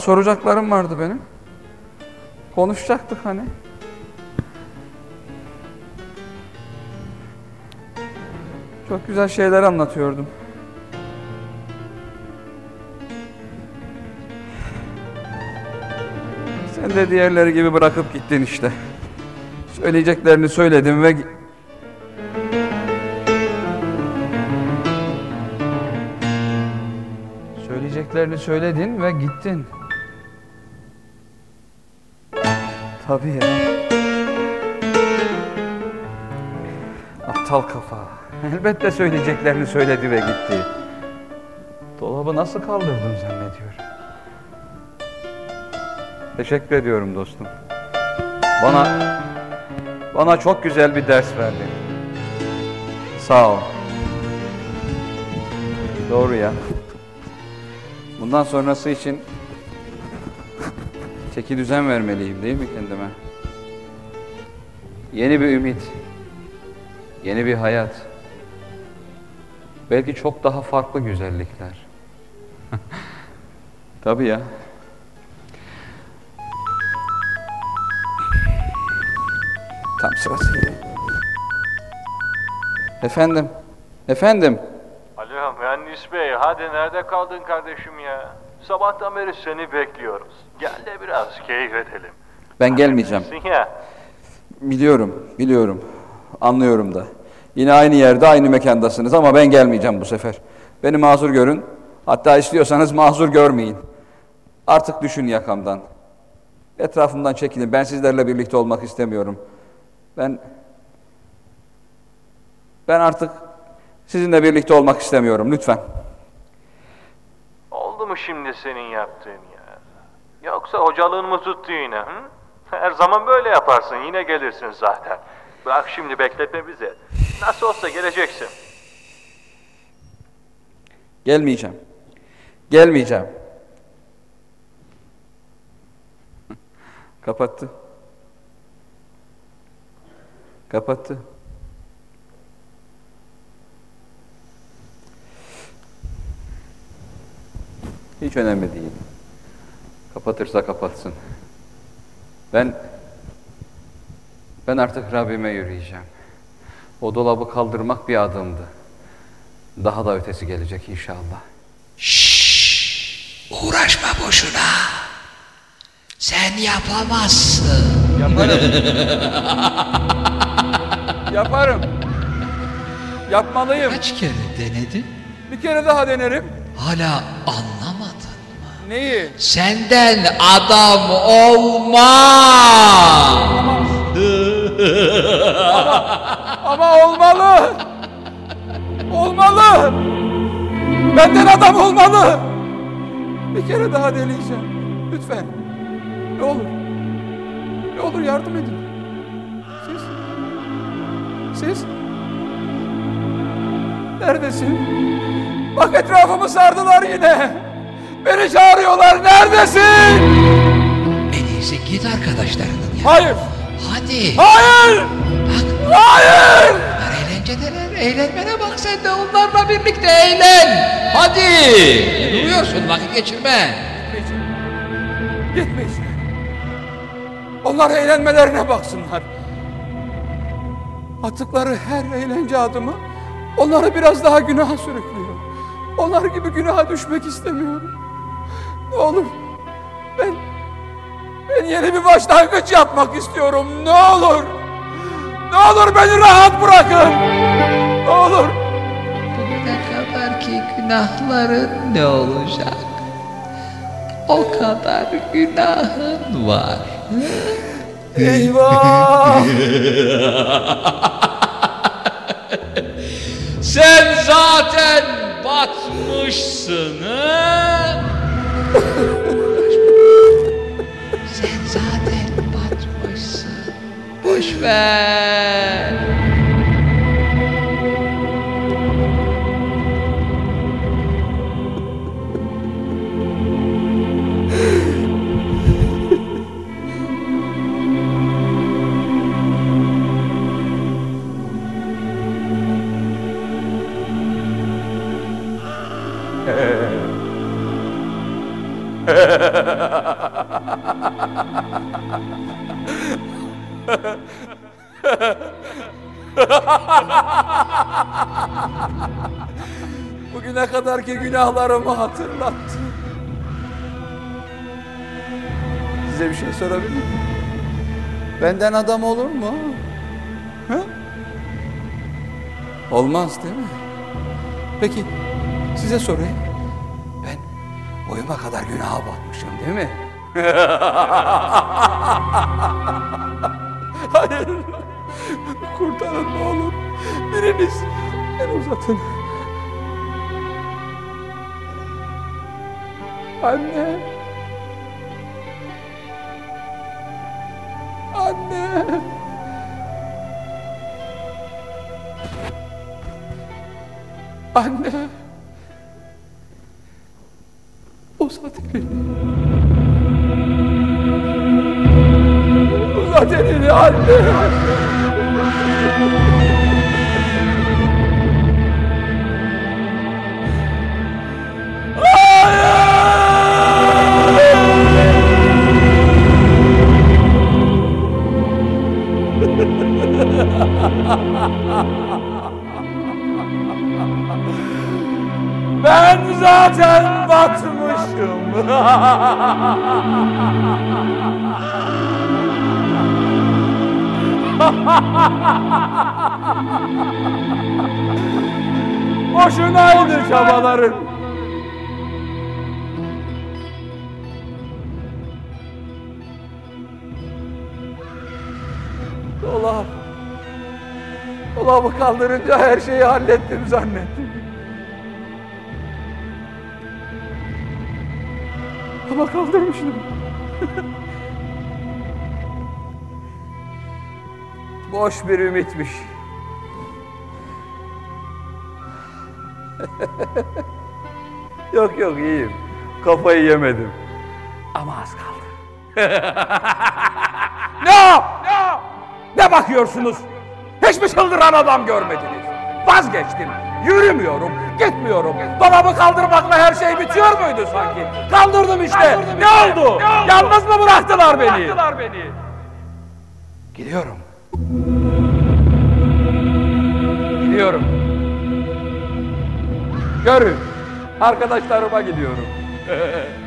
soracaklarım vardı benim. Konuşacaktık hani. Çok güzel şeyler anlatıyordum. Sen de diğerleri gibi bırakıp gittin işte. Söyleyeceklerini söyledim ve Söyleyeceklerini söyledin ve gittin. Tabii ya. Aptal kafa. Elbette söyleyeceklerini söyledi ve gitti. Dolabı nasıl kaldırdım zannediyorum. Teşekkür ediyorum dostum. Bana bana çok güzel bir ders verdin. Sağ ol. Doğru ya. Bundan sonrası için çeki düzen vermeliyim değil mi kendime? Yeni bir ümit, yeni bir hayat, belki çok daha farklı güzellikler. Tabii ya. Tam sırası. Efendim, efendim. Alo mühendis bey hadi nerede kaldın kardeşim ya? Sabahtan beri seni bekliyoruz. Gel de biraz keyif edelim. Ben gelmeyeceğim. Ya? Biliyorum, biliyorum. Anlıyorum da. Yine aynı yerde, aynı mekandasınız ama ben gelmeyeceğim bu sefer. Beni mazur görün. Hatta istiyorsanız mazur görmeyin. Artık düşün yakamdan. Etrafımdan çekilin. Ben sizlerle birlikte olmak istemiyorum. Ben ben artık sizinle birlikte olmak istemiyorum. Lütfen. Mu şimdi senin yaptığın ya? Yoksa hocalığın mı tuttu yine? Hı? Her zaman böyle yaparsın yine gelirsin zaten. Bırak şimdi bekletme bizi. Nasıl olsa geleceksin. Gelmeyeceğim. Gelmeyeceğim. Kapattı. Kapattı. Hiç önemli değil. Kapatırsa kapatsın. Ben ben artık Rabbime yürüyeceğim. O dolabı kaldırmak bir adımdı. Daha da ötesi gelecek inşallah. Şşş, uğraşma boşuna. Sen yapamazsın. Yaparım. Yaparım. Yapmalıyım. Kaç kere denedin? Bir kere daha denerim. Hala mı? Neyi? Senden adam olmaz. Ama olmalı. Olmalı. Benden adam olmalı. Bir kere daha deneyeceğim. Lütfen. Ne olur. Ne olur yardım edin. Siz. Siz. Neredesin? Bak etrafımı sardılar yine. Beni çağırıyorlar. Neredesin? En iyisi git arkadaşlarının yanına. Hayır. Hadi. Hayır. Bak Hayır. bunlar eğlencedeler. Eğlenmene bak sen de onlarla birlikte eğlen. Hadi. Ne duruyorsun vakit geçirme. Gitmeyeceğim. Gitmeyeceğim. Onlar eğlenmelerine baksınlar. Attıkları her eğlence adımı onları biraz daha günaha sürüklüyor. Onlar gibi günaha düşmek istemiyorum. Ne olur ben ben yeni bir başlangıç yapmak istiyorum. Ne olur. Ne olur beni rahat bırakın. Ne olur. Bugüne kadar ki günahların ne olacak? O kadar günahın var. Eyvah. Sen zaten batmışsın ha? Sen zaten batmışsın. Boş ver. Bugüne kadarki günahlarımı hatırlattı. Size bir şey sorabilir miyim? Benden adam olur mu? Hı? Olmaz değil mi? Peki size sorayım. Boyuma kadar günaha batmışım değil mi? Hayır. Kurtarın ne olur. Biriniz el uzatın. Anne. Anne. Anne. Uzat elini anne. Ben zaten. Boşunaydı çabaların. Dolap. Dolabı kaldırınca her şeyi hallettim zannettim. Ama kaldırmıştım. Boş bir ümitmiş. yok yok iyiyim. Kafayı yemedim. Ama az kaldı. ne o? Ne o? Ne bakıyorsunuz? Hiçbir çıldıran adam görmediniz. Vazgeçtim. Yürümüyorum, gitmiyorum. Dolabı kaldırmakla her şey bitiyor muydu sanki? Kaldırdım işte. ne, oldu? Yalnız mı bıraktılar beni? Bıraktılar beni. Gidiyorum. Gidiyorum. Görün. Arkadaşlarıma gidiyorum.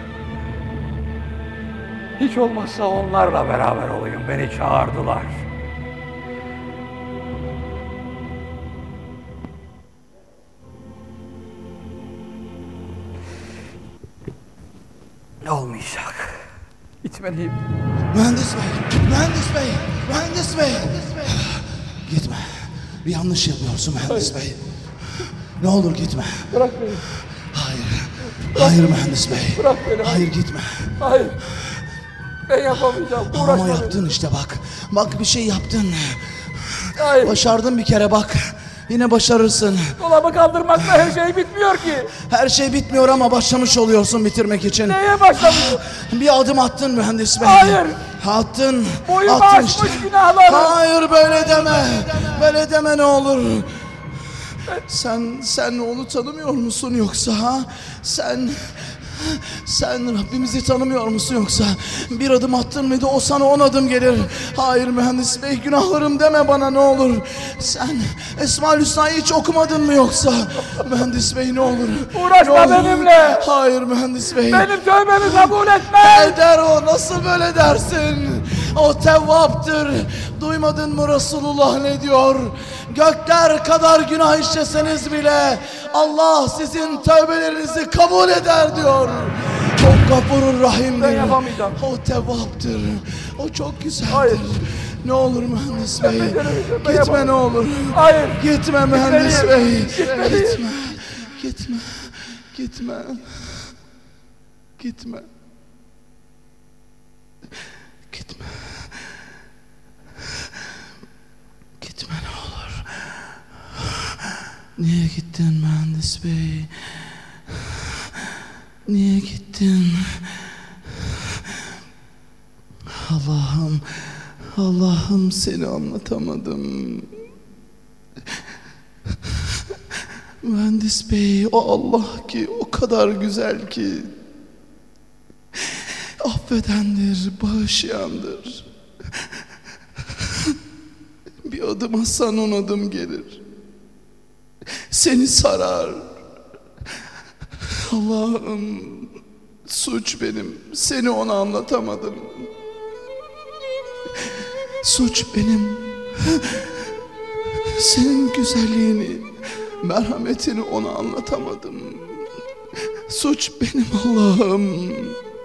Hiç olmazsa onlarla beraber olayım. Beni çağırdılar. Olmayacak. Gitmeliyim. Mühendis bey, mühendis bey, mühendis bey. Gitme. Bir yanlış yapıyorsun mühendis bey. Ne olur gitme. Bırak beni. Hayır. Hayır mühendis bey. Bırak beni. Hayır gitme. Hayır. Ben yapamayacağım. Ama Uğraşma. yaptın işte bak. Bak bir şey yaptın. Hayır. Başardın bir kere bak. Yine başarırsın. Dolabı kaldırmakla her şey bitmiyor ki. Her şey bitmiyor ama başlamış oluyorsun bitirmek için. Neye başlamışım? Bir adım attın mühendis bey. Hayır. Attın. Boyumu attın aşmış günahlarım. Hayır böyle deme. Böyle deme ne olur. Sen sen onu tanımıyor musun yoksa ha? Sen sen Rabbimizi tanımıyor musun yoksa? Bir adım attın mıydı o sana on adım gelir. Hayır mühendis bey günahlarım deme bana ne olur. Sen Esma-ül Hüsna'yı hiç okumadın mı yoksa? Mühendis bey ne olur. Uğraşma Ne olur. benimle. Hayır mühendis bey. Benim tövbemi kabul etme. Eder o nasıl böyle dersin? O tevvaptır. Duymadın mı Resulullah ne diyor? Gökler kadar günah işleseniz bile Allah sizin tövbelerinizi kabul eder diyor. O gafurur rahimdir. Ben yapamayacağım. O tevvaptır. O çok güzeldir. Hayır. Ne olur mühendis bey. beceremeyeceğim, ben Gitme yapamam. ne olur. Hayır. Gitme mühendis bey. Gitmeliyim. Gitme. Gitme. Gitme. Gitme. Gitme. Gitme ne olur. Niye gittin mühendis bey? Niye gittin? Allah'ım, Allah'ım seni anlatamadım. Mühendis bey o Allah ki o kadar güzel ki affedendir, bağışlayandır. Bir adım atsan on adım gelir. Seni sarar. Allah'ım suç benim. Seni ona anlatamadım. Suç benim. Senin güzelliğini, merhametini ona anlatamadım. Suç benim Allah'ım.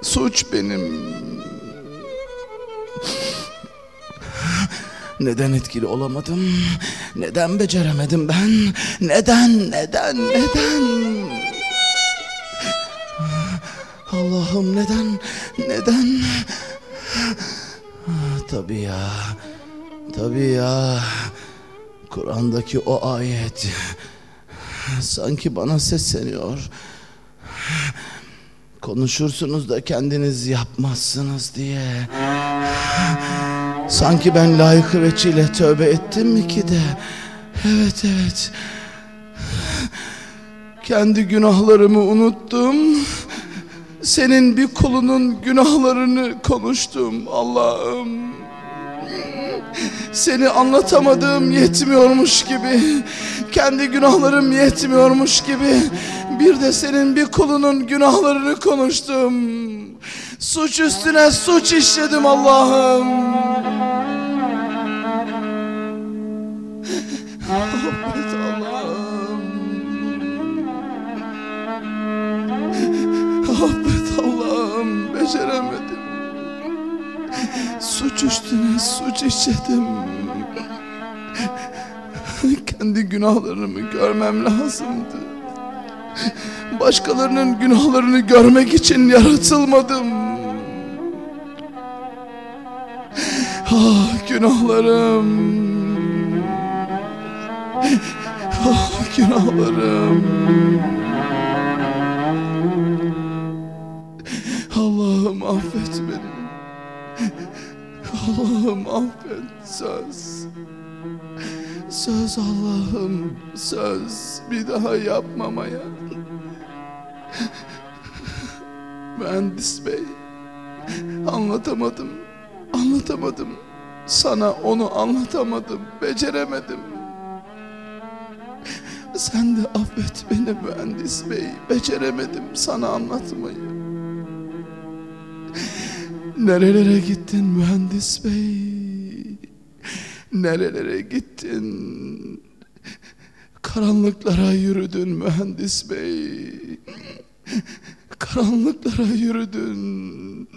Suç benim. Neden etkili olamadım? Neden beceremedim ben? Neden, neden, neden? Allah'ım neden, neden? Tabii ya, tabii ya. Kur'an'daki o ayet sanki bana sesleniyor. Konuşursunuz da kendiniz yapmazsınız diye. Sanki ben layıkı veçile tövbe ettim mi ki de? Evet evet. Kendi günahlarımı unuttum. Senin bir kulunun günahlarını konuştum Allah'ım. Seni anlatamadığım yetmiyormuş gibi, kendi günahlarım yetmiyormuş gibi, bir de senin bir kulunun günahlarını konuştum. Suç üstüne suç işledim Allah'ım. Affet Allah'ım. Affet Allah'ım. Beceremedim. Suç üstüne suç işledim. Kendi günahlarımı görmem lazımdı. Başkalarının günahlarını görmek için yaratılmadım. Ah günahlarım. Ah günahlarım. Allah'ım affet beni. Allah'ım affet söz. Söz Allah'ım söz bir daha yapmamaya. Mühendis bey anlatamadım anlatamadım sana onu anlatamadım beceremedim. Sen de affet beni mühendis bey beceremedim sana anlatmayı. Nerelere gittin mühendis bey? Nerelere gittin? Karanlıklara yürüdün mühendis bey. Karanlıklara yürüdün.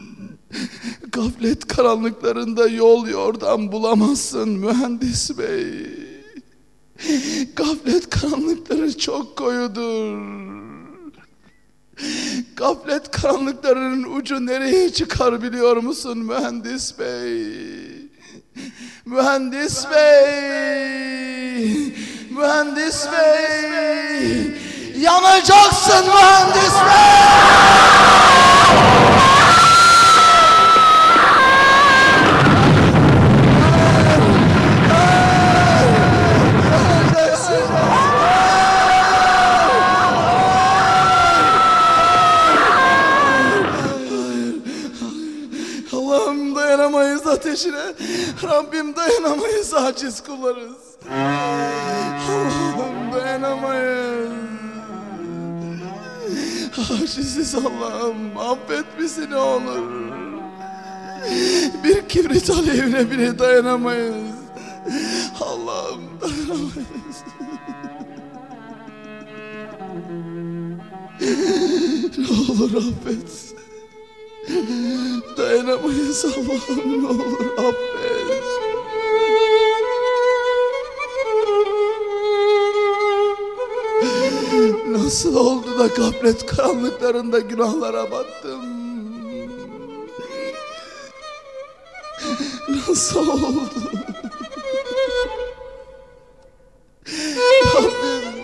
Gaflet karanlıklarında yol yordam bulamazsın mühendis bey. Gaflet karanlıkları çok koyudur. Gaflet karanlıklarının ucu nereye çıkar biliyor musun mühendis bey? Mühendis bey! Mühendis bey! Yanacaksın mühendis bey! Rabbim dayanamayız aciz kullarız. Allah'ım dayanamayız. Aciziz Allah'ım affet bizi ne olur. Bir kibrit alevine bile dayanamayız. Allah'ım dayanamayız. Ne olur affet. Dayanamayız Allah'ım ne olur affet. Nasıl oldu da gaflet karanlıklarında günahlara battım? Nasıl oldu? Rabbim,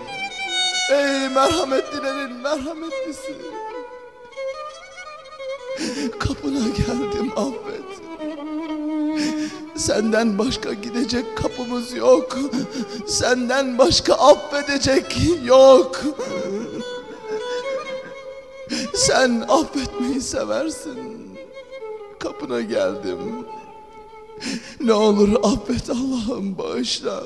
ey merhametlilerin merhametlisi. Kapına geldim affet. Senden başka gidecek kapımız yok. Senden başka affedecek yok. Sen affetmeyi seversin. kapına geldim. Ne olur affet Allah'ım bağışla.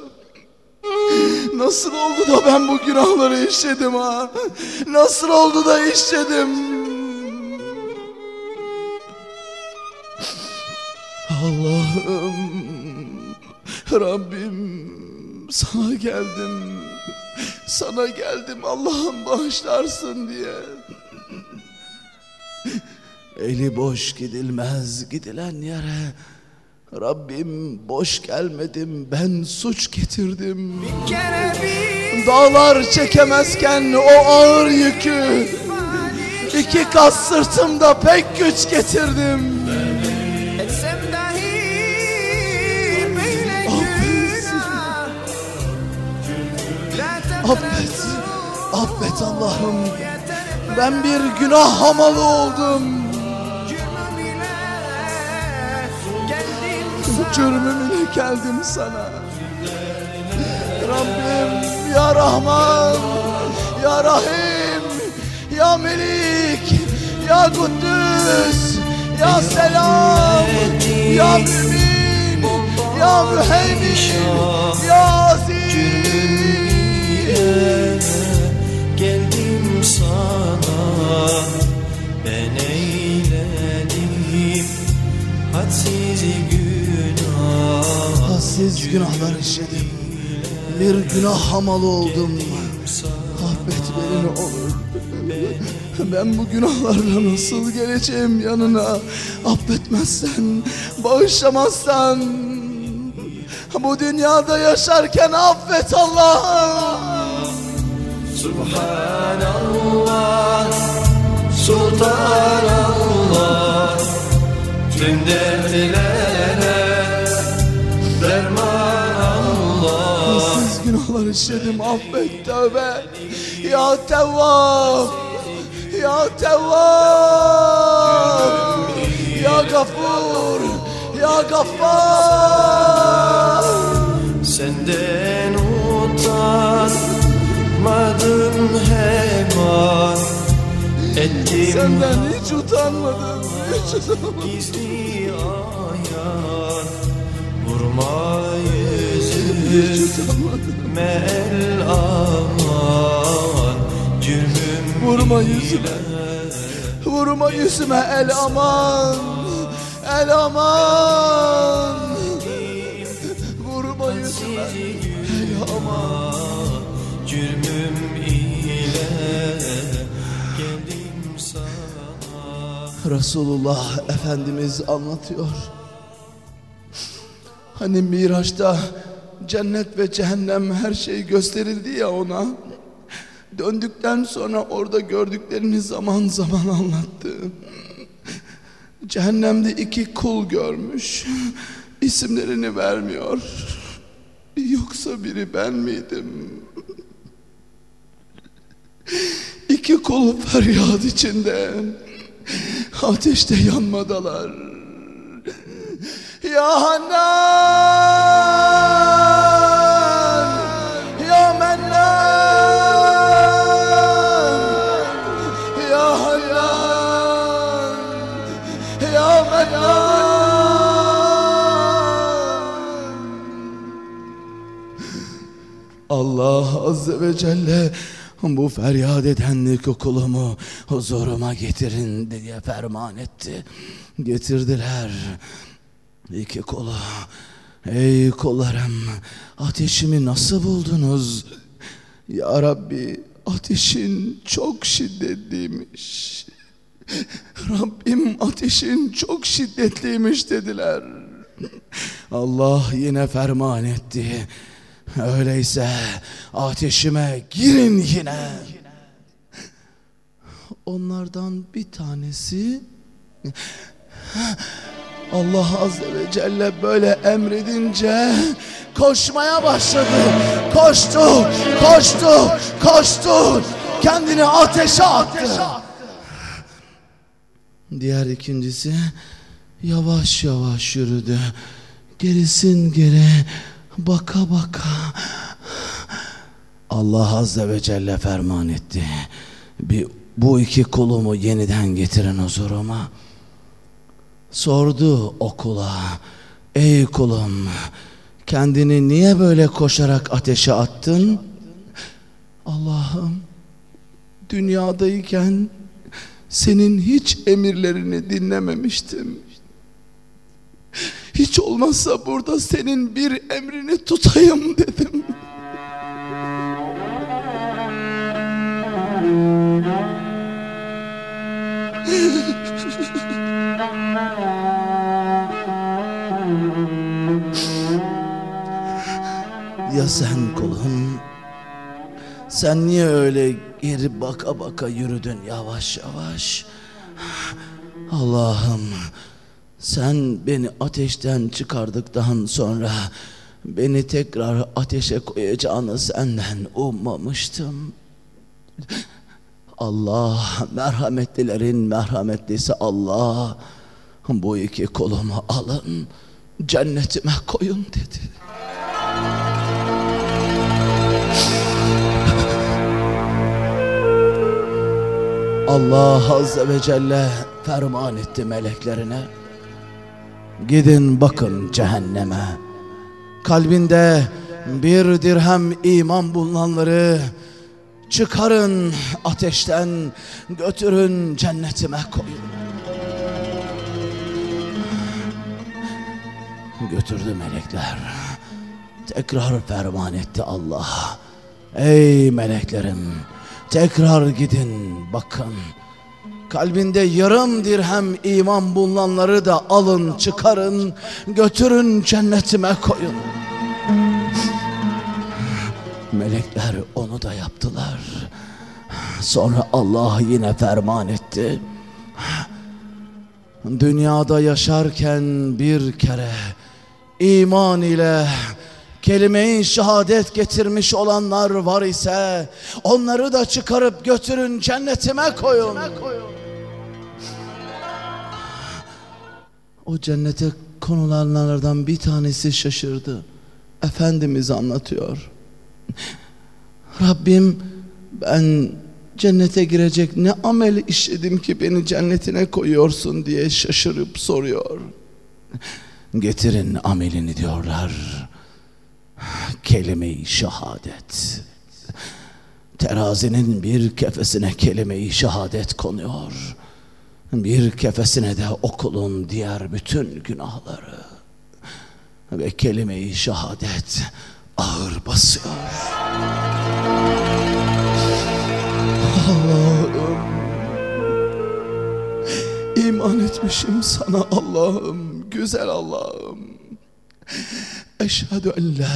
Nasıl oldu da ben bu günahları işledim ha? Nasıl oldu da işledim? Allah'ım, Rabbim sana geldim. Sana geldim Allah'ım bağışlarsın diye. Eli boş gidilmez gidilen yere. Rabbim boş gelmedim ben suç getirdim. Dağlar çekemezken o ağır yükü iki kat sırtımda pek güç getirdim. Affet, affet Allah'ım. Ben bir günah hamalı oldum. Cürmümle geldim sana. Rabbim ya Rahman, ya Rahim, ya Melik, ya Kuddüs, ya Selam, ya Mümin, ya Müheymin, ya ben eyledim hadsiz günah Hadsiz günahlar işledim. Bir günah hamalı oldum. Affet beni ne olur. Ben bu günahlarla nasıl geleceğim yanına? Affetmezsen, bağışlamazsan. Bu dünyada yaşarken affet Allah'ım. Subhanallah Sultanallah Tüm dertlere derman Allah Hadsiz günahlar işledim affet tövbe. Ya Tevvab. Ya Tevvab. Ya Gafur. Ya Gaffar. Senden utanmadım Ettim Senden hiç utanmadım. Hiç utanmadım. gizli ayan Vurma yüzüme Hiç utanmadım. aman Cürmüm Vurma yüzüme. Vurma yüzüme el aman. El aman. Resulullah Efendimiz anlatıyor. Hani Miraç'ta cennet ve cehennem her şey gösterildi ya ona. Döndükten sonra orada gördüklerini zaman zaman anlattı. Cehennemde iki kul görmüş. İsimlerini vermiyor. Yoksa biri ben miydim? İki kul feryat içinde. Ateşte yanmadalar. Ya Hannan Ya Mennan Ya Hannan Ya Mennan Allah Azze ve Celle bu feryat eden kulumu huzuruma getirin diye ferman etti. Getirdiler. İki kolu. Ey kullarım ateşimi nasıl buldunuz? Ya Rabbi ateşin çok şiddetliymiş. Rabbim ateşin çok şiddetliymiş dediler. Allah yine ferman etti. Öyleyse ateşime girin yine. Onlardan bir tanesi Allah Azze ve Celle böyle emredince koşmaya başladı. Koştu, koştu, koştu. Kendini ateşe attı. Diğer ikincisi yavaş yavaş yürüdü. Gerisin geri baka baka. Allah Azze ve Celle ferman etti. Bir, bu iki kulumu yeniden getirin huzuruma. Sordu okula. Ey kulum kendini niye böyle koşarak ateşe attın? Allah'ım dünyadayken senin hiç emirlerini dinlememiştim. Hiç olmazsa burada senin bir emrini tutayım dedim. Ya sen kulum? Sen niye öyle geri baka baka yürüdün yavaş yavaş? Allah'ım sen beni ateşten çıkardıktan sonra beni tekrar ateşe koyacağını senden ummamıştım. Allah merhametlilerin merhametlisi Allah bu iki kolumu alın cennetime koyun dedi. Allah Azze ve Celle ferman etti meleklerine. Gidin bakın cehenneme. Kalbinde bir dirhem iman bulunanları çıkarın ateşten götürün cennetime koyun. Götürdü melekler. Tekrar ferman etti Allah. Ey meleklerim tekrar gidin bakın. Kalbinde yarım dirhem iman bulunanları da alın çıkarın götürün cennetime koyun. Melekler onu da yaptılar. Sonra Allah yine ferman etti. Dünyada yaşarken bir kere iman ile kelime-i şehadet getirmiş olanlar var ise onları da çıkarıp götürün cennetime koyun. O cennete konulanlardan bir tanesi şaşırdı. Efendimiz anlatıyor. Rabbim ben cennete girecek ne amel işledim ki beni cennetine koyuyorsun diye şaşırıp soruyor. Getirin amelini diyorlar. Kelime-i şehadet. Terazinin bir kefesine kelime-i şehadet konuyor. Bir kefesine de okulun diğer bütün günahları. Ve kelime-i şehadet ağır basıyor. Allah'ım iman etmişim sana Allah'ım güzel Allah'ım Eşhedü en la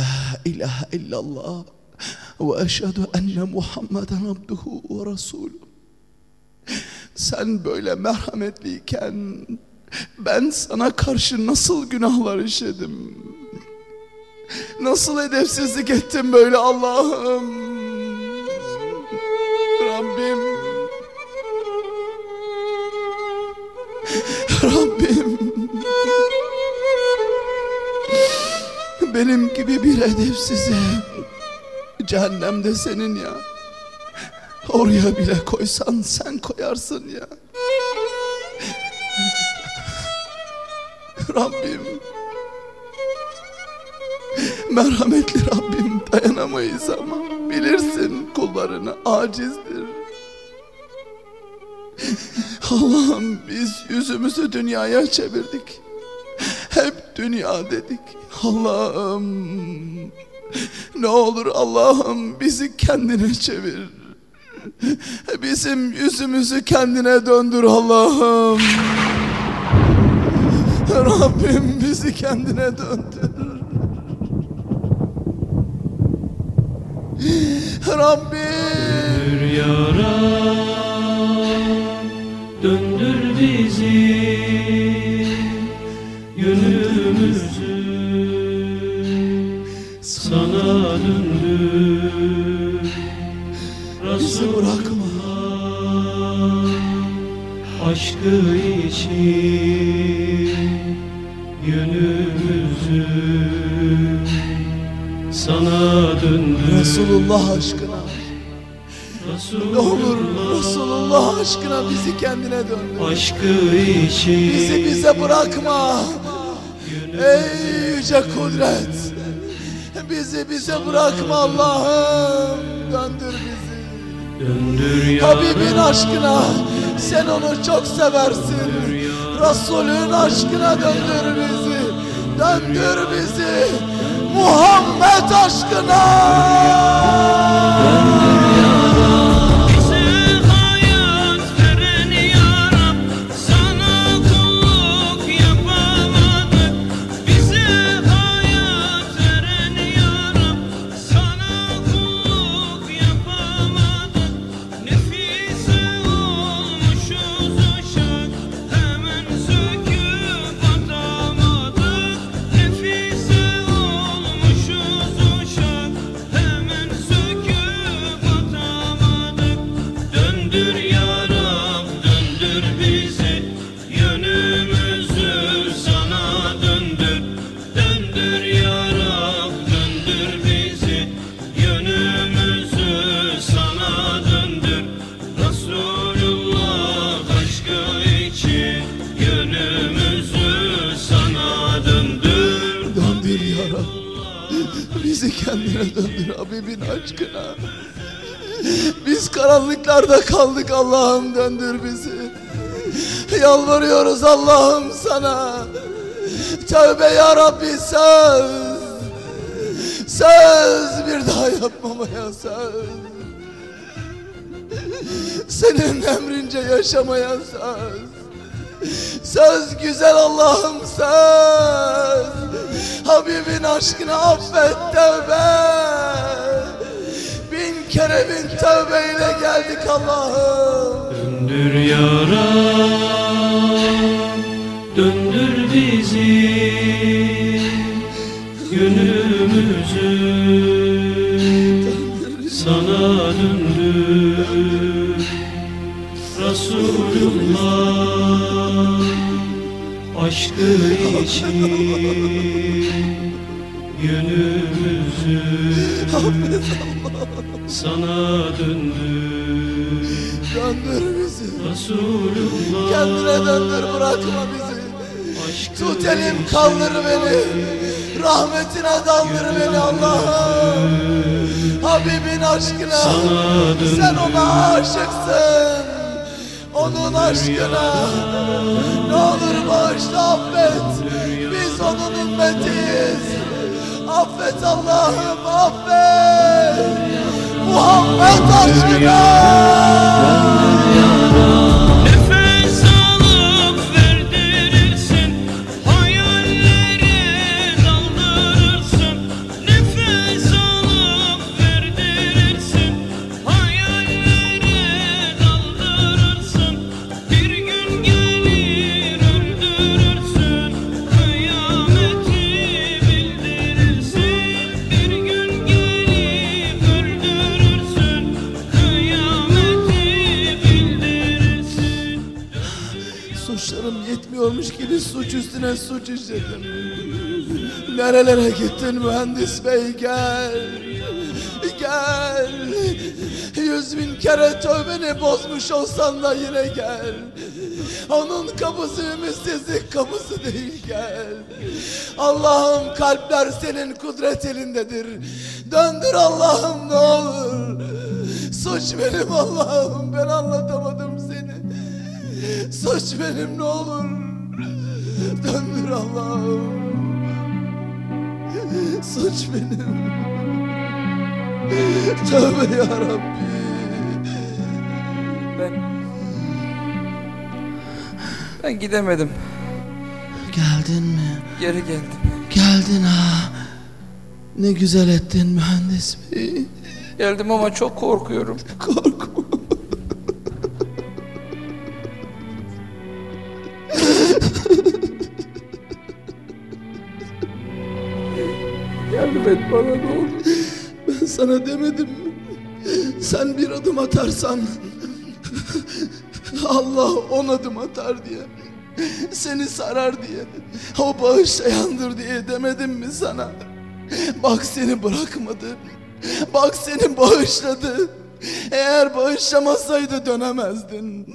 ilahe illallah ve eşhedü enne Muhammeden abduhu ve resulü sen böyle merhametliyken ben sana karşı nasıl günahlar işledim? Nasıl edepsizlik ettim böyle Allah'ım? Rabbim. Rabbim. Benim gibi bir edepsize. Cehennemde senin ya oraya bile koysan sen koyarsın ya. Rabbim. Merhametli Rabbim dayanamayız ama bilirsin kullarını acizdir. Allah'ım biz yüzümüzü dünyaya çevirdik. Hep dünya dedik. Allah'ım ne olur Allah'ım bizi kendine çevir. Bizim yüzümüzü kendine döndür Allah'ım. Rabbim bizi kendine döndür. Rabbim. Yara Aşkı için Yönümüzü Sana döndür Resulullah aşkına. Ne olur Resulullah aşkına bizi kendine döndür. Aşkı için Bizi bize bırakma. Ey yüce kudret. Bizi bize bırakma Allah'ım. Döndür bizi. Döndür Habibin aşkına sen onu çok seversin. Resulün aşkına döndür bizi. Döndür bizi. Muhammed aşkına. Bize döndür bizi. Yalvarıyoruz Allah'ım sana. Tövbe ya Rabbi söz. Söz bir daha yapmamaya söz. Senin emrince yaşamaya söz. Söz güzel Allah'ım söz. Habibin aşkına affet tövbe. Bin kere bin tövbeyle geldik Allah'ım. Döndür yaram Döndür bizi. Gönlümüzü Sana döndür. Resulullah Aşkı için Yönümüzü Sana döndür. Döndür. Resulullah Kendine döndür bırakma bizi. aşkı Tut elim kaldır beni. Rahmetine daldır beni Allah'ım. Habibin aşkına. Sen ona aşıksın. Onun aşkına. Ne olur bağışla affet. Biz onun ümmetiyiz. Affet Allah'ım affet. Muhammed aşkına. Üstüne suç işledim. Nerelere gittin mühendis bey gel. Gel. Yüz bin kere tövbeni bozmuş olsan da yine gel. Onun kapısı ümitsizlik kapısı değil gel. Allah'ım kalpler senin kudret elindedir. Döndür Allah'ım ne olur. Suç benim Allah'ım ben anlatamadım seni. Suç benim ne olur. Döndür Allah'ım. Suç benim. Tövbe ya Rabbi. Ben ben gidemedim. Geldin mi? Geri geldim. Geldin ha. Ne güzel ettin mühendis bey. Geldim ama çok korkuyorum. Korkma. Yardım bana ne olur. Ben sana demedim mi? Sen bir adım atarsan Allah on adım atar diye. Seni sarar diye. O bağışlayandır diye demedim mi sana? Bak seni bırakmadı. Bak seni bağışladı. Eğer bağışlamasaydı dönemezdin.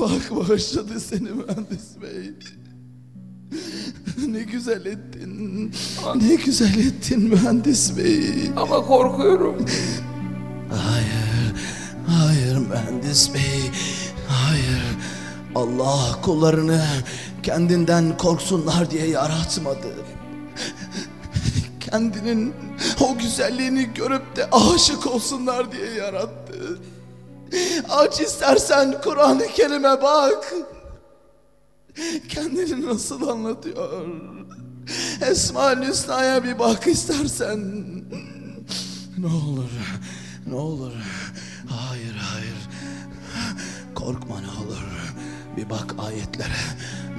Bak bağışladı seni mühendis bey. Ne güzel ettin. Ne güzel ettin mühendis bey. Ama korkuyorum. Hayır, hayır mühendis bey, hayır. Allah kullarını kendinden korksunlar diye yaratmadı. Kendinin o güzelliğini görüp de aşık olsunlar diye yarattı. Aç istersen Kur'an-ı Kerim'e bak. Kendini nasıl anlatıyor? Esma-ül Hüsna'ya bir bak istersen. Ne olur, ne olur. Hayır, hayır. Korkma ne olur. Bir bak ayetlere,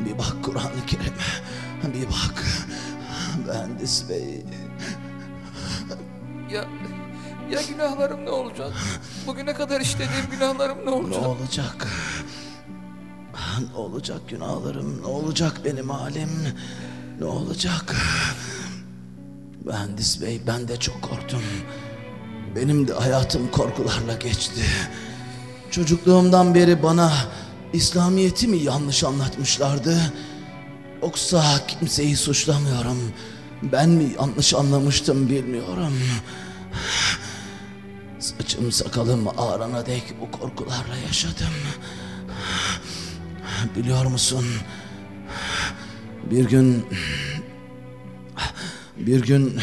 bir bak Kur'an-ı Kerim'e, bir bak. Mühendis Bey, Ya ya günahlarım ne olacak? Bugüne kadar işlediğim günahlarım ne ne olacak? Ne olacak günahlarım, ne olacak benim halim, ne olacak? Mühendis Bey, ben de çok korktum. Benim de hayatım korkularla geçti. Çocukluğumdan beri bana İslamiyet'i mi yanlış anlatmışlardı? Yoksa kimseyi suçlamıyorum. Ben mi yanlış anlamıştım bilmiyorum. Saçım sakalım ağrana dek bu korkularla yaşadım. Biliyor musun? Bir gün bir gün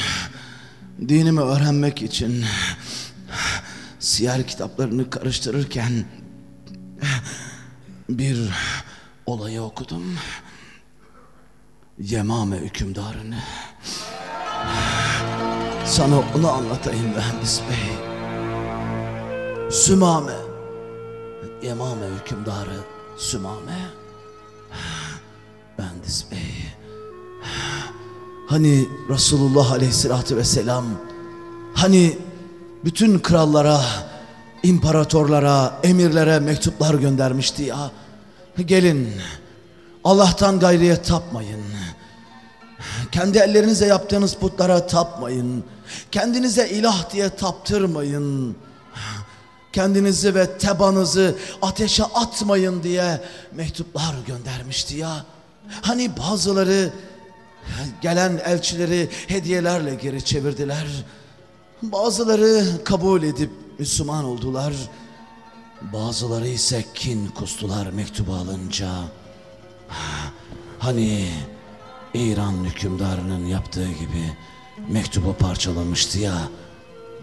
dinimi öğrenmek için siyer kitaplarını karıştırırken bir olayı okudum. Yemame hükümdarını. Sana onu anlatayım mühendis bey. Sümame. Yemame hükümdarı Sümame. Mühendis bey. Hani Resulullah aleyhissalatü vesselam hani bütün krallara, imparatorlara, emirlere mektuplar göndermişti ya. Gelin Allah'tan gayriye tapmayın. Kendi ellerinizle yaptığınız putlara tapmayın. Kendinize ilah diye taptırmayın. Kendinizi ve tebanızı ateşe atmayın diye mektuplar göndermişti ya. Hani bazıları gelen elçileri hediyelerle geri çevirdiler. Bazıları kabul edip Müslüman oldular. Bazıları ise kin kustular mektubu alınca. Hani İran hükümdarının yaptığı gibi mektubu parçalamıştı ya.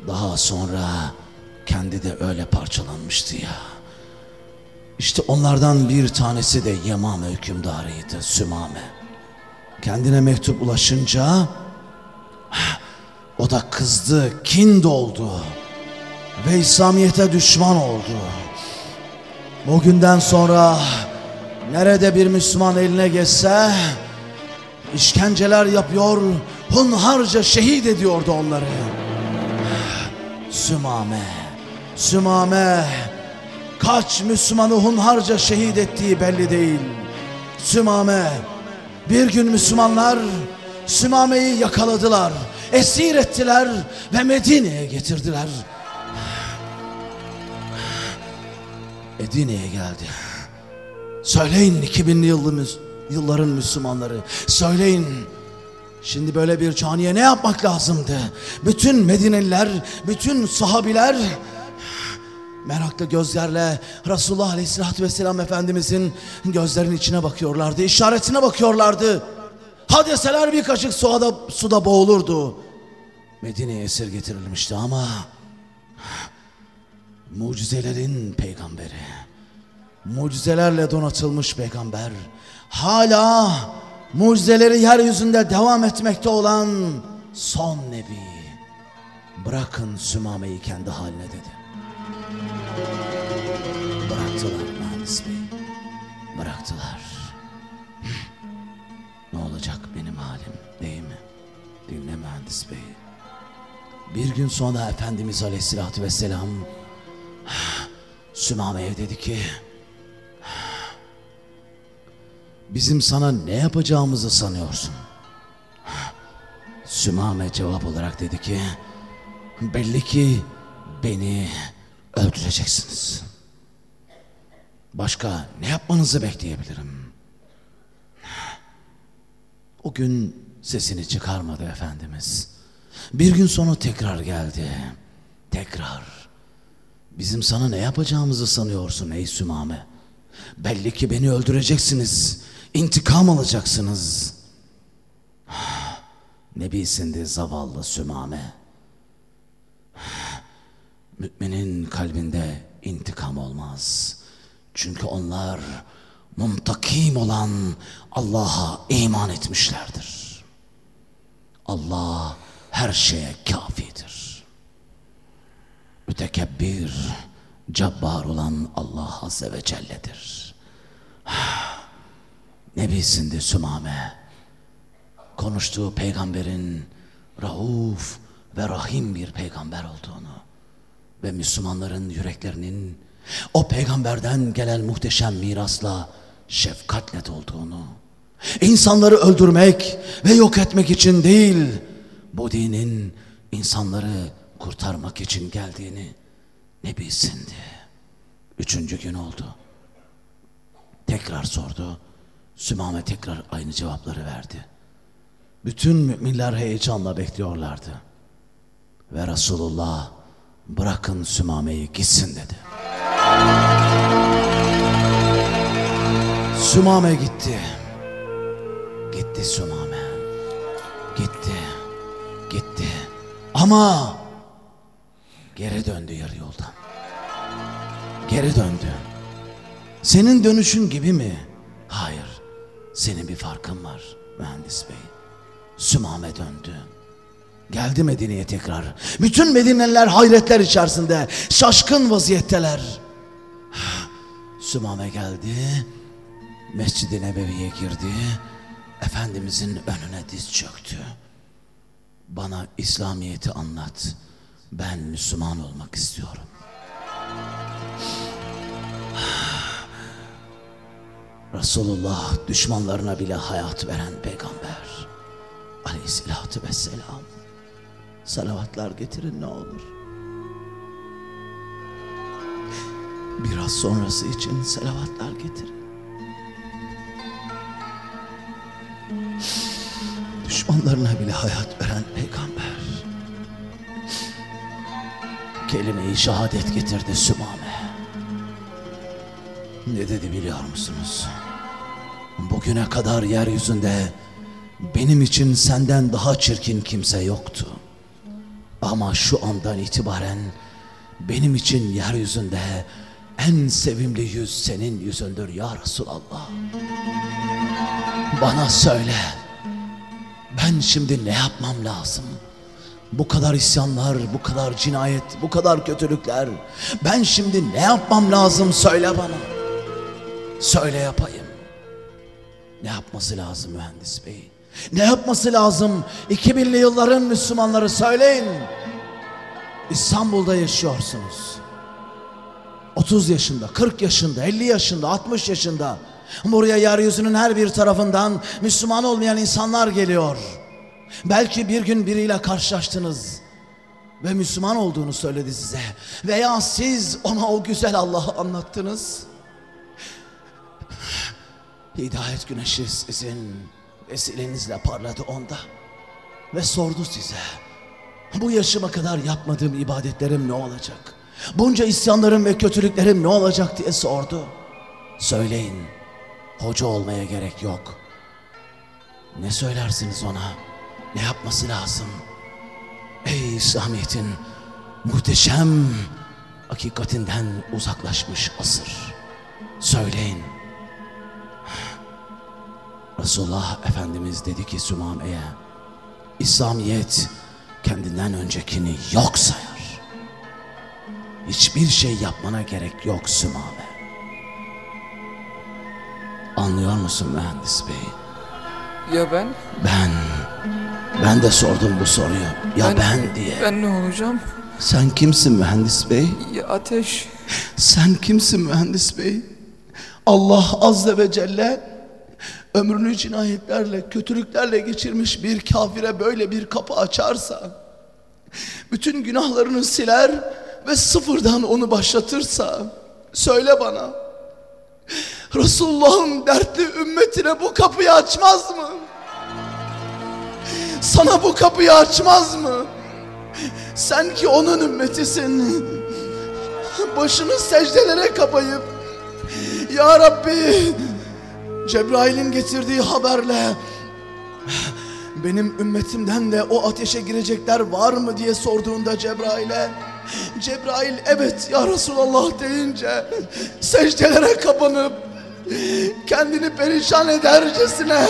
Daha sonra kendi de öyle parçalanmıştı ya. İşte onlardan bir tanesi de Yemame hükümdarıydı Sümame. Kendine mektup ulaşınca o da kızdı, kin doldu ve İslamiyet'e düşman oldu. O günden sonra nerede bir Müslüman eline geçse işkenceler yapıyor, hunharca şehit ediyordu onları. Sümame, Sümame kaç Müslümanı hunharca şehit ettiği belli değil. Sümame bir gün Müslümanlar Sümame'yi yakaladılar, esir ettiler ve Medine'ye getirdiler. Medine'ye geldi. Söyleyin 2000'li yılımız, yılların Müslümanları. Söyleyin. Şimdi böyle bir caniye ne yapmak lazımdı? Bütün Medineliler, bütün sahabiler meraklı gözlerle Resulullah Aleyhisselatü Vesselam Efendimizin gözlerinin içine bakıyorlardı. işaretine bakıyorlardı. Ha deseler bir kaşık suda, suda boğulurdu. Medine'ye esir getirilmişti ama mucizelerin peygamberi, mucizelerle donatılmış peygamber, hala mucizeleri yeryüzünde devam etmekte olan son nebi. Bırakın Sümame'yi kendi haline dedi. Bıraktılar mühendis bey. Bıraktılar. Ne olacak benim halim değil mi? Dinle mühendis bey. Bir gün sonra Efendimiz Aleyhisselatü Vesselam Sümame'ye dedi ki Bizim sana ne yapacağımızı sanıyorsun? Sümame cevap olarak dedi ki belli ki beni öldüreceksiniz. Başka ne yapmanızı bekleyebilirim? O gün sesini çıkarmadı Efendimiz. Bir gün sonra tekrar geldi. Tekrar. Bizim sana ne yapacağımızı sanıyorsun ey Sümame? Belli ki beni öldüreceksiniz. İntikam alacaksınız. Ne bilsin de zavallı Sümame. Müminin kalbinde intikam olmaz. Çünkü onlar muntakim olan Allah'a iman etmişlerdir. Allah her şeye kafidir. Mütekebbir, cabbar olan Allah Azze ve Celle'dir. Ne bilsin de Sümame, konuştuğu peygamberin Rauf ve Rahim bir peygamber olduğunu ve Müslümanların yüreklerinin o peygamberden gelen muhteşem mirasla şefkatle dolduğunu, insanları öldürmek ve yok etmek için değil, bu dinin insanları kurtarmak için geldiğini ne bilsindi. Üçüncü gün oldu. Tekrar sordu. Sümame tekrar aynı cevapları verdi. Bütün müminler heyecanla bekliyorlardı. Ve Resulullah bırakın Sümame'yi gitsin dedi. Sümame gitti. Gitti Sümame. Gitti. Gitti. Ama geri döndü yarı yoldan. Geri döndü. Senin dönüşün gibi mi? Hayır. Senin bir farkın var mühendis bey. Sümame döndü. Geldi Medine'ye tekrar. Bütün Medineliler hayretler içerisinde. Şaşkın vaziyetteler. Sümame geldi. Mescid-i Nebevi'ye girdi. Efendimizin önüne diz çöktü. Bana İslamiyet'i anlat. Ben Müslüman olmak istiyorum. Resulullah düşmanlarına bile hayat veren peygamber. Aleyhissalatü vesselam. Salavatlar getirin ne olur. Biraz sonrası için salavatlar getirin. Düşmanlarına bile hayat veren peygamber. Kelime-i şehadet getirdi Sümame. Ne dedi biliyor musunuz? Bugüne kadar yeryüzünde benim için senden daha çirkin kimse yoktu. Ama şu andan itibaren benim için yeryüzünde en sevimli yüz senin yüzündür ya Resulallah. Bana söyle. Ben şimdi ne yapmam lazım? Bu kadar isyanlar, bu kadar cinayet, bu kadar kötülükler. Ben şimdi ne yapmam lazım söyle bana. Söyle yapayım. Ne yapması lazım mühendis bey? Ne yapması lazım 2000'li yılların Müslümanları söyleyin. İstanbul'da yaşıyorsunuz. 30 yaşında, 40 yaşında, 50 yaşında, 60 yaşında. Buraya yeryüzünün her bir tarafından Müslüman olmayan insanlar geliyor. Belki bir gün biriyle karşılaştınız ve Müslüman olduğunu söyledi size. Veya siz ona o güzel Allah'ı anlattınız. Hidayet güneşi sizin vesilenizle parladı onda. Ve sordu size. Bu yaşıma kadar yapmadığım ibadetlerim ne olacak? Bunca isyanlarım ve kötülüklerim ne olacak diye sordu. Söyleyin. Hoca olmaya gerek yok. Ne söylersiniz ona? Ne yapması lazım? Ey İslamiyet'in muhteşem hakikatinden uzaklaşmış asır. Söyleyin. Resulullah Efendimiz dedi ki Sümame'ye İslamiyet kendinden öncekini yok sayar. Hiçbir şey yapmana gerek yok Sümame. Anlıyor musun mühendis bey? Ya ben? Ben, ben de sordum bu soruyu. Ya ben, diye. Ben ne olacağım? Sen kimsin mühendis bey? Ya ateş. Sen kimsin mühendis bey? Allah azze ve celle ömrünü cinayetlerle, kötülüklerle geçirmiş bir kafire böyle bir kapı açarsa bütün günahlarını siler ve sıfırdan onu başlatırsa söyle bana. Resulullah'ın dertli ümmetine bu kapıyı açmaz mı? Sana bu kapıyı açmaz mı? Sen ki onun ümmetisin. Başını secdelere kapayıp Ya Rabbi Cebrail'in getirdiği haberle benim ümmetimden de o ateşe girecekler var mı diye sorduğunda Cebrail'e Cebrail evet ya Resulallah deyince secdelere kapanıp kendini perişan edercesine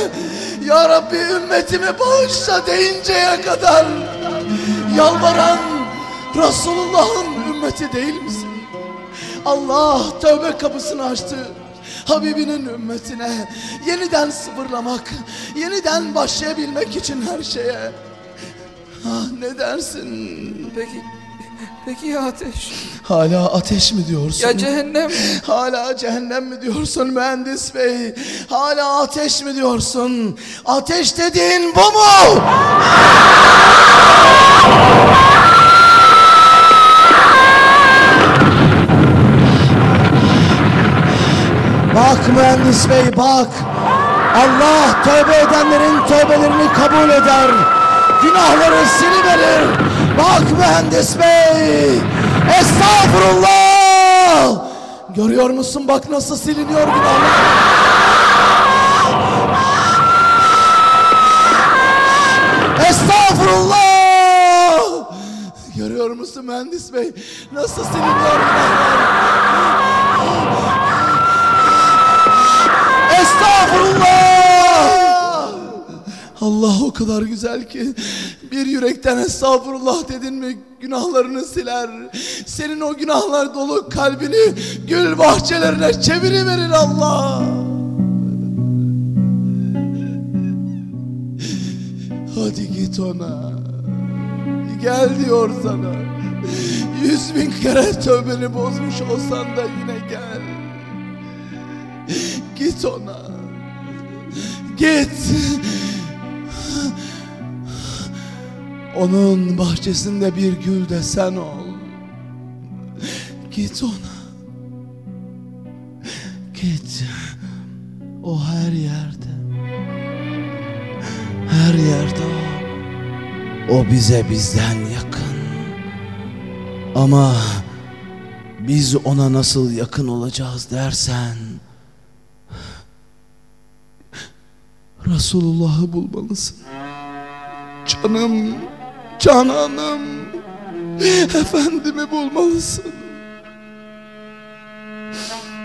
Ya Rabbi ümmetimi bağışla deyinceye kadar yalvaran Resulullah'ın ümmeti değil misin? Allah tövbe kapısını açtı. Habibinin ümmetine yeniden sıfırlamak, yeniden başlayabilmek için her şeye. Ah ne dersin? Peki, peki ya ateş? Hala ateş mi diyorsun? Ya cehennem? Hala cehennem mi diyorsun mühendis bey? Hala ateş mi diyorsun? Ateş dediğin bu mu? Bak mühendis bey bak. Allah tövbe edenlerin tövbelerini kabul eder. Günahları siliverir. Bak mühendis bey. Estağfurullah. Görüyor musun bak nasıl siliniyor günahlar. Estağfurullah. Görüyor musun mühendis bey? Nasıl siliniyor günahlar. Estağfurullah. Allah o kadar güzel ki bir yürekten estağfurullah dedin mi günahlarını siler. Senin o günahlar dolu kalbini gül bahçelerine çeviriverir Allah. Hadi git ona. Gel diyor sana. Yüz bin kere tövbeni bozmuş olsan da yine gel. Git ona. Git. Onun bahçesinde bir gül de sen ol. Git ona. Git. O her yerde. Her yerde o. O bize bizden yakın. Ama biz ona nasıl yakın olacağız dersen Resulullah'ı bulmalısın. Canım, cananım, efendimi bulmalısın.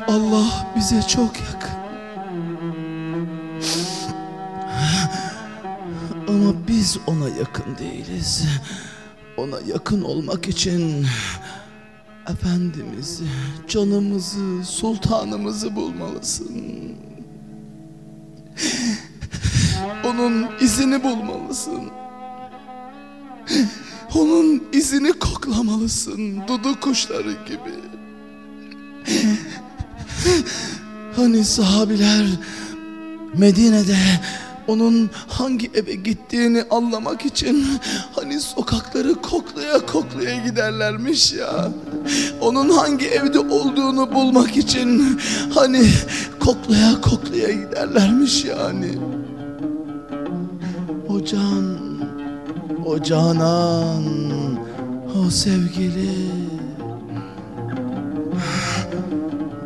Allah bize çok yakın. Ama biz ona yakın değiliz. Ona yakın olmak için Efendimiz'i, canımızı, sultanımızı bulmalısın. Onun izini bulmalısın. Onun izini koklamalısın dudu kuşları gibi. Hani sahabiler Medine'de onun hangi eve gittiğini anlamak için hani sokakları koklaya koklaya giderlermiş ya. Onun hangi evde olduğunu bulmak için hani koklaya koklaya giderlermiş yani. O can, o canan, o sevgili.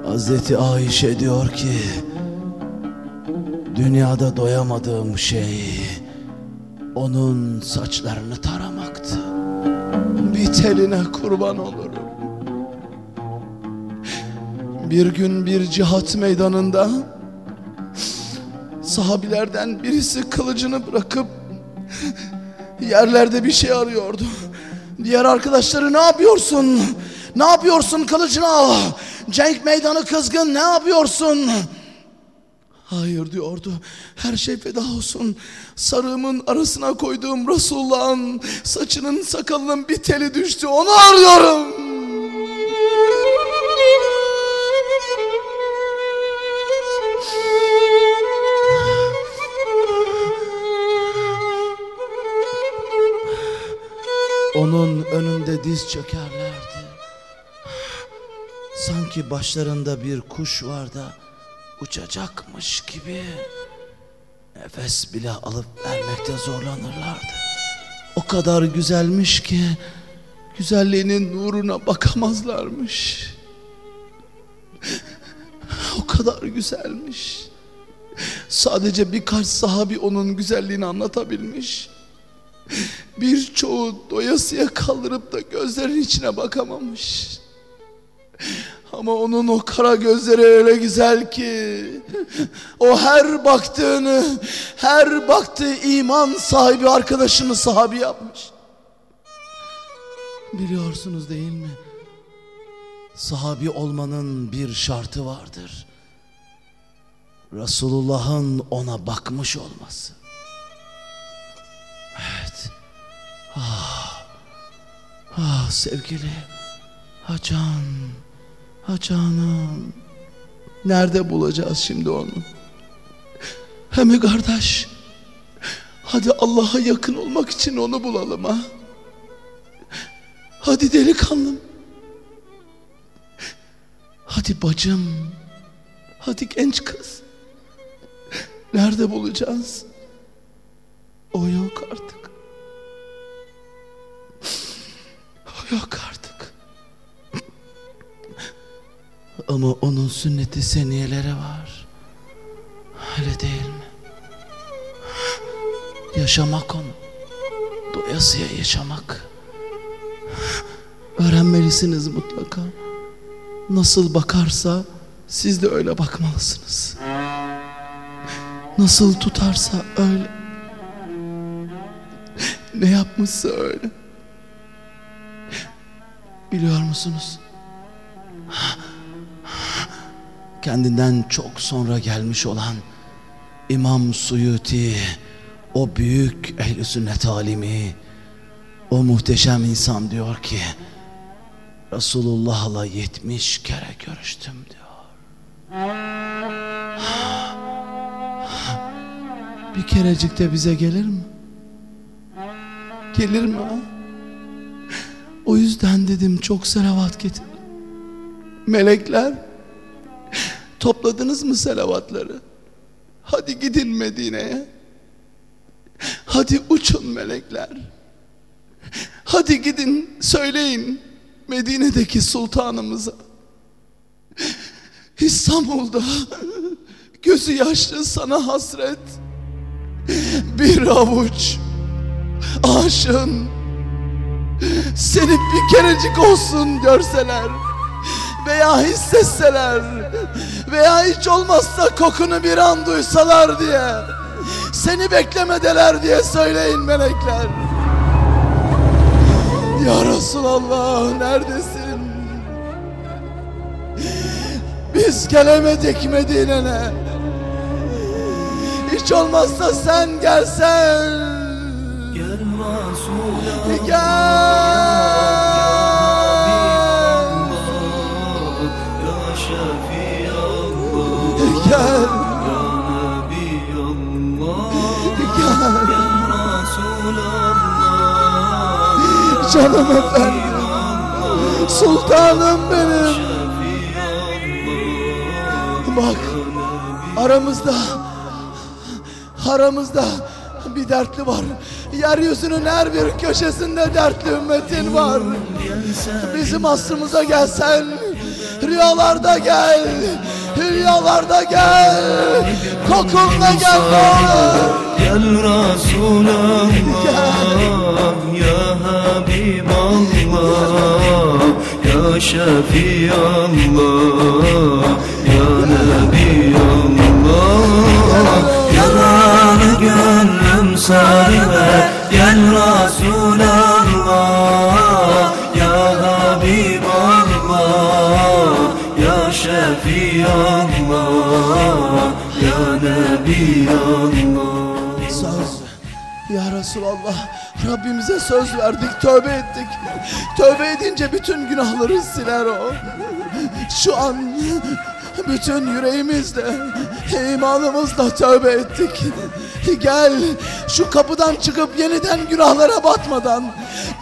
Hazreti Ayşe diyor ki Dünyada doyamadığım şey onun saçlarını taramaktı. Bir teline kurban olurum. Bir gün bir cihat meydanında sahabilerden birisi kılıcını bırakıp yerlerde bir şey arıyordu. Diğer arkadaşları ne yapıyorsun? Ne yapıyorsun kılıcını al. Cenk meydanı kızgın ne yapıyorsun? Hayır diyordu. Her şey feda olsun. Sarığımın arasına koyduğum Resulullah'ın saçının sakalının bir teli düştü. Onu arıyorum. Onun önünde diz çökerlerdi. Sanki başlarında bir kuş var da uçacakmış gibi nefes bile alıp vermekte zorlanırlardı. O kadar güzelmiş ki güzelliğinin nuruna bakamazlarmış. O kadar güzelmiş. Sadece birkaç sahabi onun güzelliğini anlatabilmiş. Birçoğu doyasıya kaldırıp da gözlerin içine bakamamış. Ama onun o kara gözleri öyle güzel ki o her baktığını, her baktığı iman sahibi arkadaşını sahabi yapmış. Biliyorsunuz değil mi? Sahabi olmanın bir şartı vardır. Resulullah'ın ona bakmış olması. Evet. Ah, ah sevgili Hacan, Hacanım. Nerede bulacağız şimdi onu? Hem kardeş. Hadi Allah'a yakın olmak için onu bulalım ha. Hadi delikanlım. Hadi bacım. Hadi genç kız. Nerede bulacağız? O yok artık. O yok artık. Ama onun sünneti seniyeleri var. Öyle değil mi? Yaşamak onu. Doyasıya yaşamak. Öğrenmelisiniz mutlaka. Nasıl bakarsa siz de öyle bakmalısınız. Nasıl tutarsa öyle. Ne yapmışsa öyle. Biliyor musunuz? Kendinden çok sonra gelmiş olan İmam Suyuti, o büyük ehl sünnet alimi, o muhteşem insan diyor ki Resulullah'la yetmiş kere görüştüm diyor. Bir kerecik de bize gelir mi? Gelir mi? O yüzden dedim çok selavat getir. Melekler topladınız mı selavatları? Hadi gidin Medine'ye. Hadi uçun melekler. Hadi gidin söyleyin Medine'deki sultanımıza. İstanbul'da gözü yaşlı sana hasret bir avuç aşığın seni bir kerecik olsun görseler veya hissetseler veya hiç olmazsa kokunu bir an duysalar diye seni beklemedeler diye söyleyin melekler. Ya Resulallah neredesin? Biz gelemedik Medine'ne. Hiç olmazsa sen gelsen. Canım efendim. Sultanım benim. Bak aramızda aramızda bir dertli var. Yeryüzünün her bir köşesinde dertli ümmetin var. Bizim asrımıza gelsen rüyalarda gel. Rüyalarda gel. Kokunla gel. Gel Resulallah Ya Habiballah Ya Şefiallah Ya Nebiyallah Yaralı gönlüm sarıver Gel Resulallah. Ya Habiballah Ya Şefiallah Ya Nebiyallah Söz. Ya Resulallah Rabbimize söz verdik tövbe ettik. Tövbe edince bütün günahları siler o. Şu an bütün yüreğimizle imanımızla tövbe ettik Gel şu kapıdan çıkıp yeniden günahlara batmadan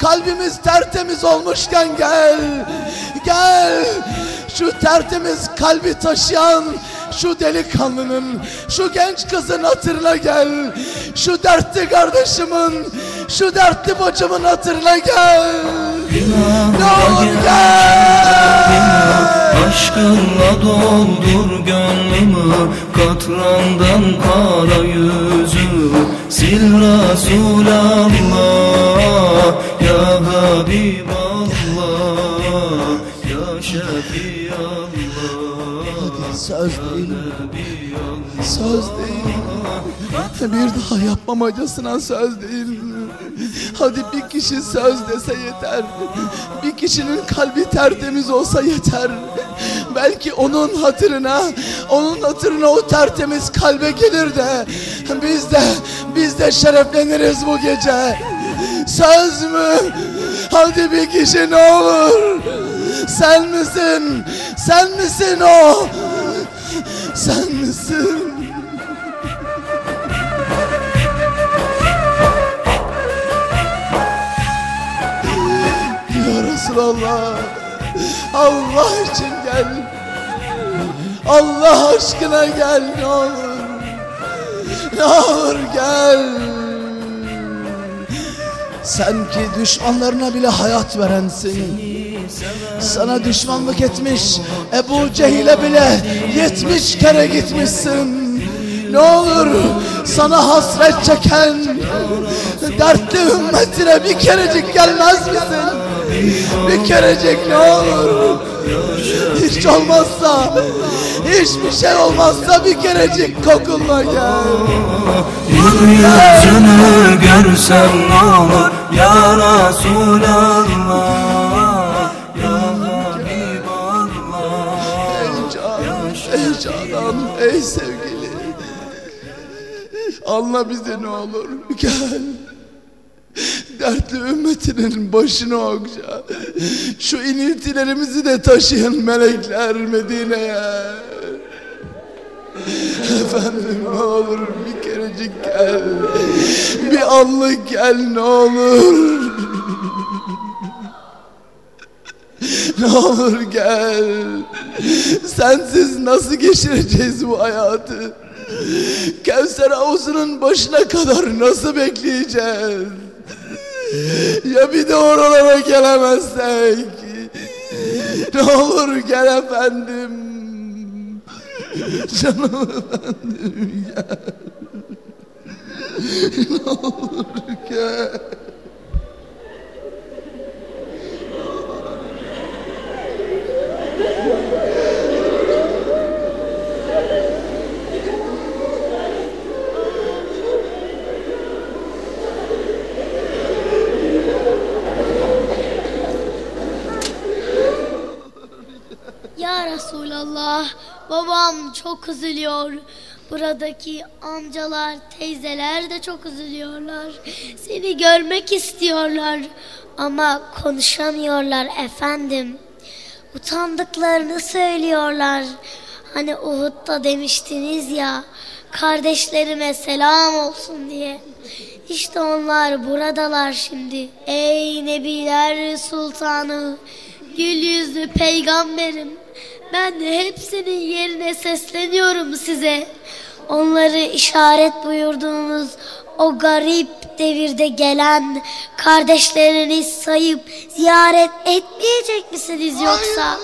Kalbimiz tertemiz olmuşken gel Gel şu tertemiz kalbi taşıyan şu delikanlının, şu genç kızın hatırına gel. Şu dertli kardeşimin, şu dertli bacımın hatırına gel. Ne olur gel. Aşkınla doldur gönlümü Katrandan para yüzü Sil Resulallah Ya Habiballah Ya Şefiallah Söz değil. Söz değil. Bir daha yapmamacasına söz değil. Hadi bir kişi söz dese yeter. Bir kişinin kalbi tertemiz olsa yeter. Belki onun hatırına, onun hatırına o tertemiz kalbe gelir de biz de biz de şerefleniriz bu gece. Söz mü? Hadi bir kişi ne olur. Sen misin? Sen misin o? Sen misin? Resulallah Allah için gel. Allah aşkına gel ne olur. Ne olur gel. Sen ki düşmanlarına bile hayat verensin. Sana düşmanlık etmiş Ebu Cehil'e bile yetmiş kere gitmişsin. Ne olur sana hasret çeken dertli ümmetine bir kerecik gelmez misin? Bir kerecik ne olur? Hiç olmazsa, hiçbir şey olmazsa bir kerecik kokunla gel. Yüzünü görsem ne olur Ya Resulallah ey canım, ey sevgili. Anla bizi ne olur, gel. Dertli ümmetinin başını okşa. Şu iniltilerimizi de taşıyan melekler Medine'ye. Efendim ne olur bir kerecik gel. Bir anlık gel ne olur. Ne olur gel. Sensiz nasıl geçireceğiz bu hayatı? Kevser havuzunun başına kadar nasıl bekleyeceğiz? Ya bir de oralara gelemezsek? Ne olur gel efendim. Canım efendim gel. Ne olur gel. Babam çok üzülüyor. Buradaki amcalar, teyzeler de çok üzülüyorlar. Seni görmek istiyorlar ama konuşamıyorlar efendim. Utandıklarını söylüyorlar. Hani Uhud'da demiştiniz ya, kardeşlerime selam olsun diye. İşte onlar buradalar şimdi. Ey Nebiler Sultanı, gül yüzlü peygamberim. Ben de hepsinin yerine sesleniyorum size. Onları işaret buyurduğunuz o garip devirde gelen kardeşlerini sayıp ziyaret etmeyecek misiniz yoksa?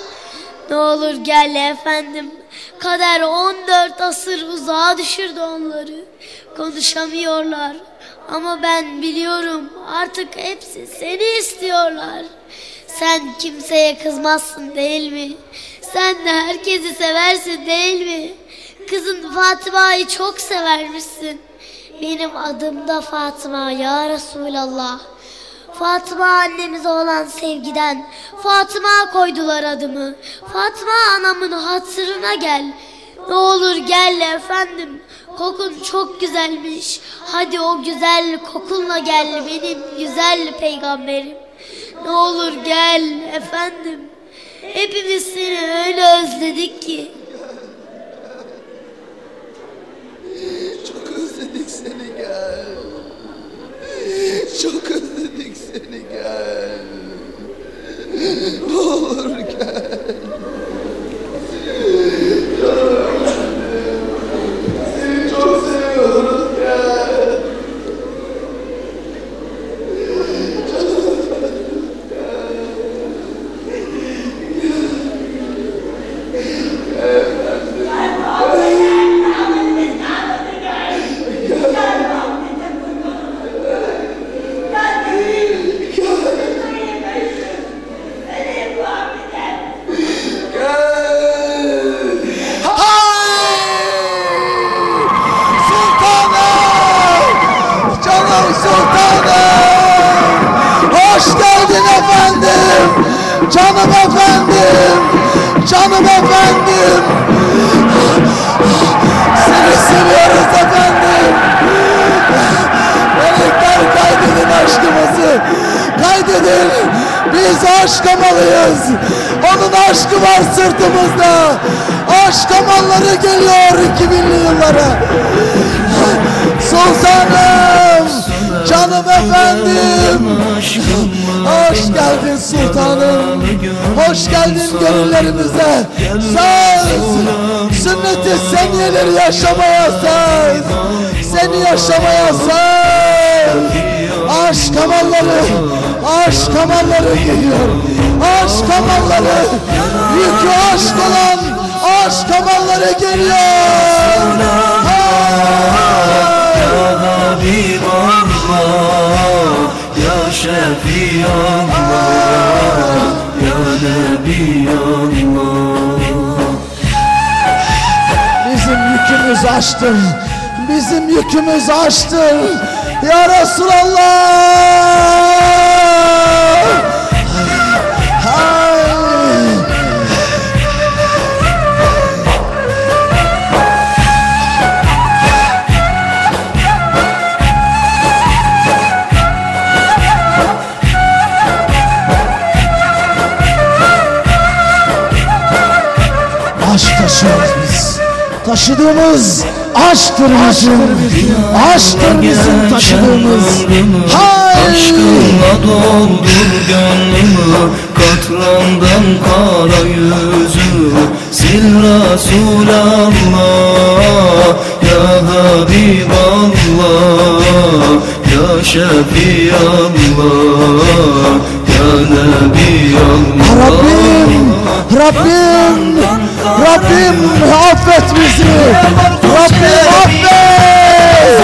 Ne olur gel efendim. Kader 14 asır uzağa düşürdü onları. Konuşamıyorlar. Ama ben biliyorum artık hepsi seni istiyorlar. Sen kimseye kızmazsın değil mi? Sen de herkesi seversin değil mi? Kızın Fatıma'yı çok severmişsin. Benim adım da Fatıma ya Resulallah. Fatıma annemize olan sevgiden Fatıma koydular adımı. Fatıma anamın hatırına gel. Ne olur gel efendim. Kokun çok güzelmiş. Hadi o güzel kokunla gel benim güzel peygamberim. Ne olur gel efendim. Hepimiz seni öyle özledik ki. Çok özledik seni gel. Çok özledik seni gel. Ne olur gel. Canım efendim! Hoş geldin sultanım! Hoş geldin gönüllerimize! Söz! Sünneti seniyeleri yaşamaya söz! Seni yaşamaya söz! Aşk amalları! Aşk amalları geliyor! Aşk amalları! Yükü aşk olan aşk amalları geliyor! Habib Allah Ya Şefi Allah Ya Nebi Allah Bizim yükümüz aştır. Bizim yükümüz aştır. Ya Resulallah. Aşk taşıyoruz biz. Taşıdığımız aşktır bizim. Aşktır bizim taşıdığımız. Hay! Aşkınla doldur gönlümü Katrandan kara yüzü Sil Resulallah Ya Habib Allah Ya Şefi Allah Ya Nebi Allah Rabbim, Rabbim, Rabbim affet bizi. Rabbim affet.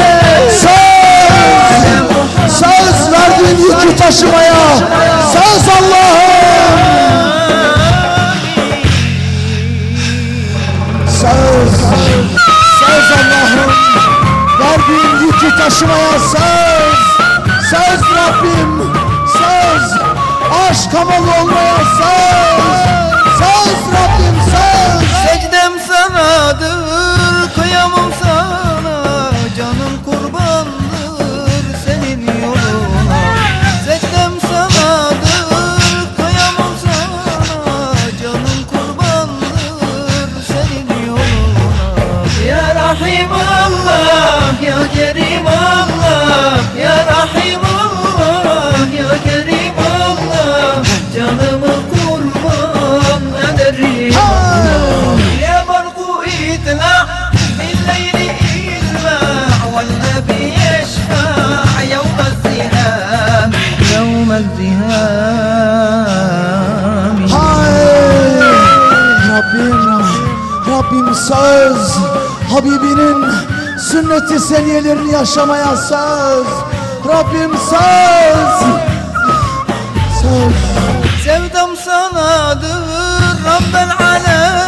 Söz, söz verdiğin yükü taşımaya. Söz Allah'ım. Söz, söz Allah'ım. Verdiğin yükü taşımaya söz. Söz Rabbim, söz. Habibinin sünneti seniyelerini yaşamaya söz. Rabbim söz. Söz. Sevdam sanadır Rabbel alemin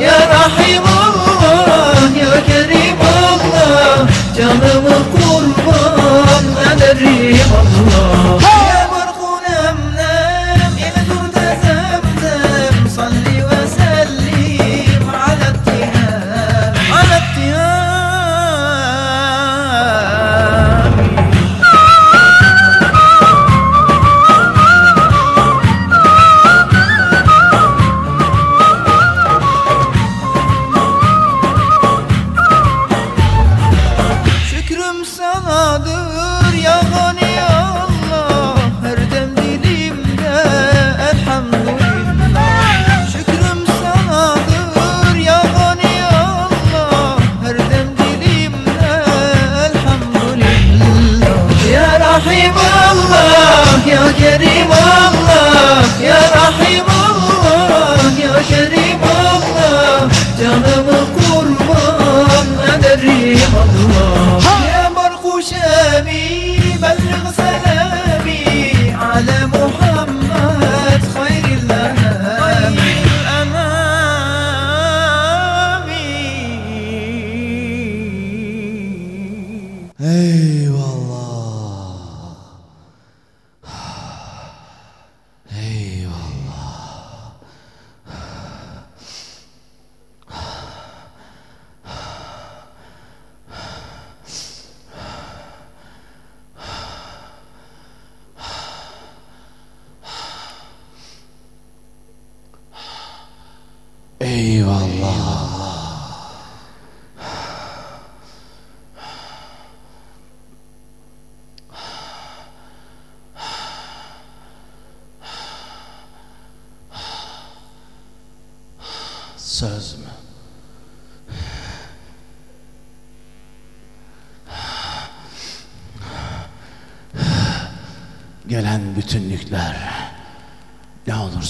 Ya Rahim Allah Ya Kerim Allah Canımı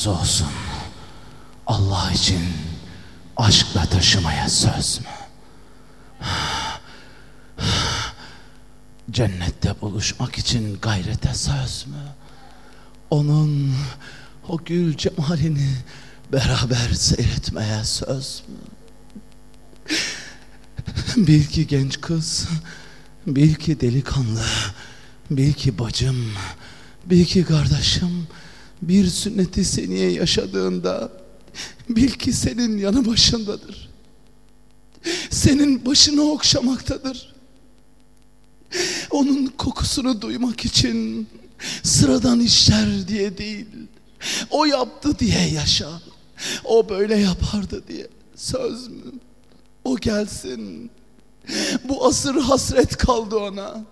olursa olsun Allah için aşkla taşımaya söz mü? Cennette buluşmak için gayrete söz mü? Onun o gül cemalini beraber seyretmeye söz mü? Bil ki genç kız, bil ki delikanlı, bil ki bacım, bil ki kardeşim, bir sünneti seniye yaşadığında, bil ki senin yanı başındadır. Senin başını okşamaktadır. Onun kokusunu duymak için sıradan işler diye değil, o yaptı diye yaşa. O böyle yapardı diye söz mü? O gelsin. Bu asır hasret kaldı ona.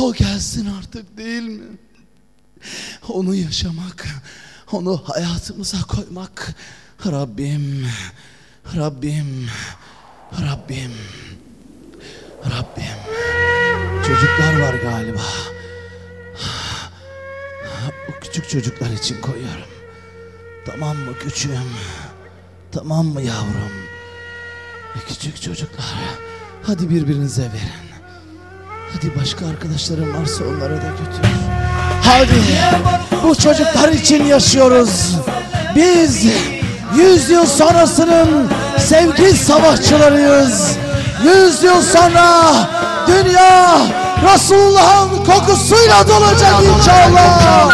O gelsin artık değil mi? Onu yaşamak, onu hayatımıza koymak. Rabbim, Rabbim, Rabbim, Rabbim. Çocuklar var galiba. Bu küçük çocuklar için koyuyorum. Tamam mı küçüğüm? Tamam mı yavrum? E, Küçük çocuklar. Hadi birbirinize verin. Hadi başka arkadaşlarım varsa onlara da götür. Hadi bu çocuklar için yaşıyoruz. Biz yüz yıl sonrasının sevgi savaşçılarıyız. Yüz yıl sonra dünya Resulullah'ın kokusuyla dolacak inşallah.